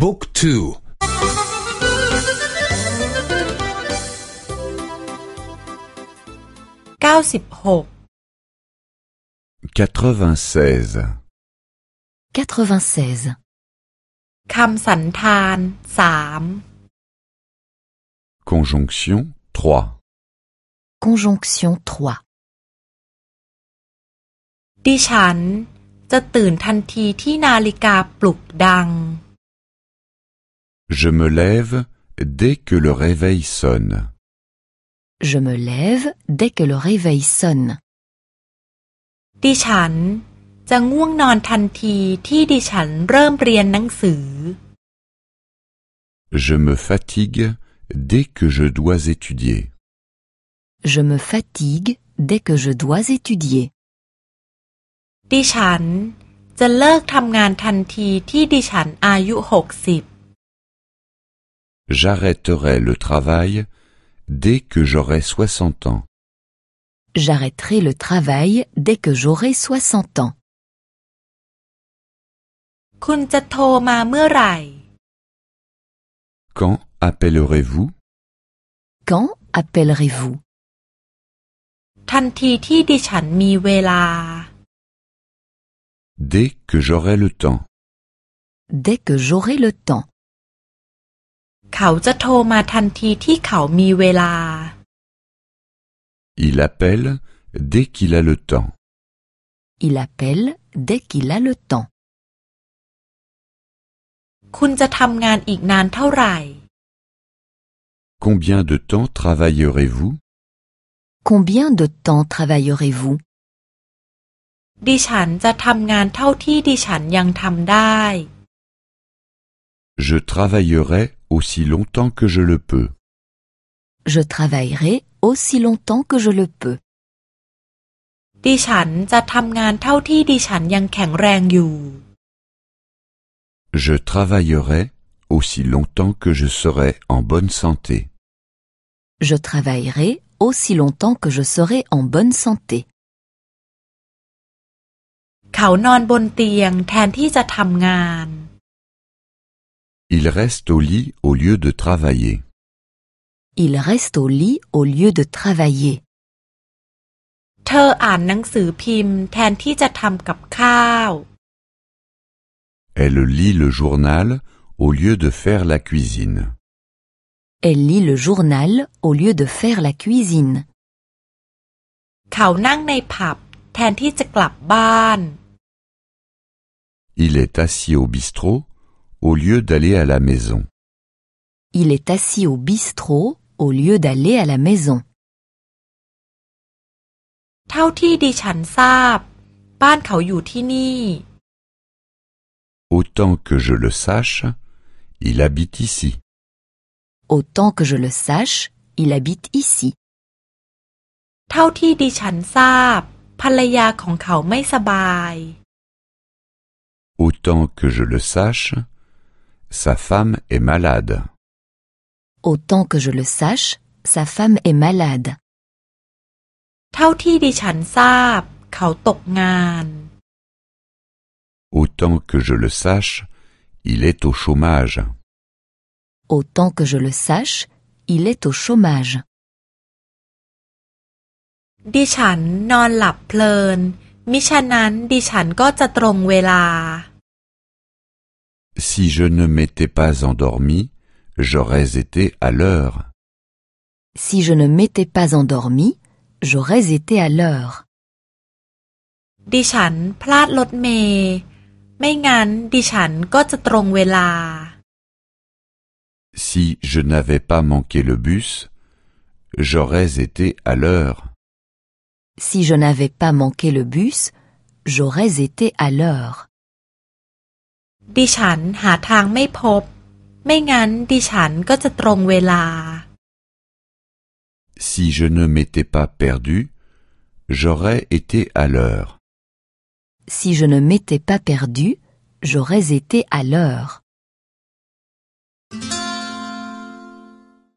บุ๊กทูเก้าสิบหก 96. 96. คำสันธานสาม Conjonction 3. Conjonction 3. ดิฉันจะตื่นทันทีที่นาฬิกาปลุกดัง Je me lève dès que le réveil sonne. Je me lève dès que le réveil sonne. ดิฉันจะง่วงนอนทันทีที่ดิฉันเริ่มเรียนหนังสือ Je me fatigue dès que je dois étudier. Je me fatigue dès que je dois étudier. ดิฉันจะเลิกทำงานทันทีที่ดิฉันอายุหกสิบ J'arrêterai le travail dès que j'aurai soixante ans. J'arrêterai le travail dès que j'aurai soixante ans. Quand appellerez-vous? Quand appellerez-vous? Dès que j'aurai le temps. Dès que j'aurai le temps. เขาจะโทรมาทันทีที่เขามีเวลา Il appelle dès qu'il a le temps. Il appelle dès qu'il a le temps. คุณจะทำงานอีกนานเท่าไหร่ Combien de temps travaillerez-vous Combien de temps travaillerez-vous ดิฉันจะทำงานเท่าที่ดิฉันยังทำได้ Je travaillerai aussi longtemps que je le peux. Je travaillerai aussi longtemps que je le peux. ดิฉันจะทำงานเท่าที่ดิฉันยังแข็งแรงอยู่ Je travaillerai aussi longtemps que je serai en bonne santé. Je travaillerai aussi longtemps que je serai en bonne santé. เขานอนบนเตียงแทนที่จะทำงาน Il reste au lit au lieu de travailler. Il reste au lit au lieu de travailler. เธออ่านหนังสือพิมพ์แทนที่จะทำกับข้าว Elle lit le journal au lieu de faire la cuisine. Elle lit le journal au lieu de faire la cuisine. เขานั่งในผับแทนที่จะกลับบ้าน Il est assis au bistrot au lieu d'aller à la maison. Il est assis au bistrot au lieu d'aller à la maison. เท่าที่ดิฉันทราบ บ้านเขาอยู่ที่นี่ Autant que je le sache, il habite ici. Autant que je le sache, il habite ici. เท่าที่ดิฉันทราบ ภรรยาของเขาไม่สบาย Autant que je le sache, sa femme est malade. Autant que je le sache, sa femme est malade. Autant que je le sache, il est au chômage. Autant que je le sache, il est au chômage. Si je ne m'étais pas endormi, j'aurais été à l'heure. Si je ne m'étais pas endormi, j'aurais été à l'heure. ดิฉันพลาดรถเมย์ไม่งั้นดิฉันก็จะตรงเวลา Si je n'avais pas manqué le bus, j'aurais été à l'heure. Si je n'avais pas manqué le bus, j'aurais été à l'heure. ดิฉันหาทางไม่พบ ไม่งั้นดิฉันก็จะตรงเวลา Si je ne m'étais pas perdu, j'aurais été à l'heure. Si je ne m'étais pas perdu, j'aurais été à l'heure.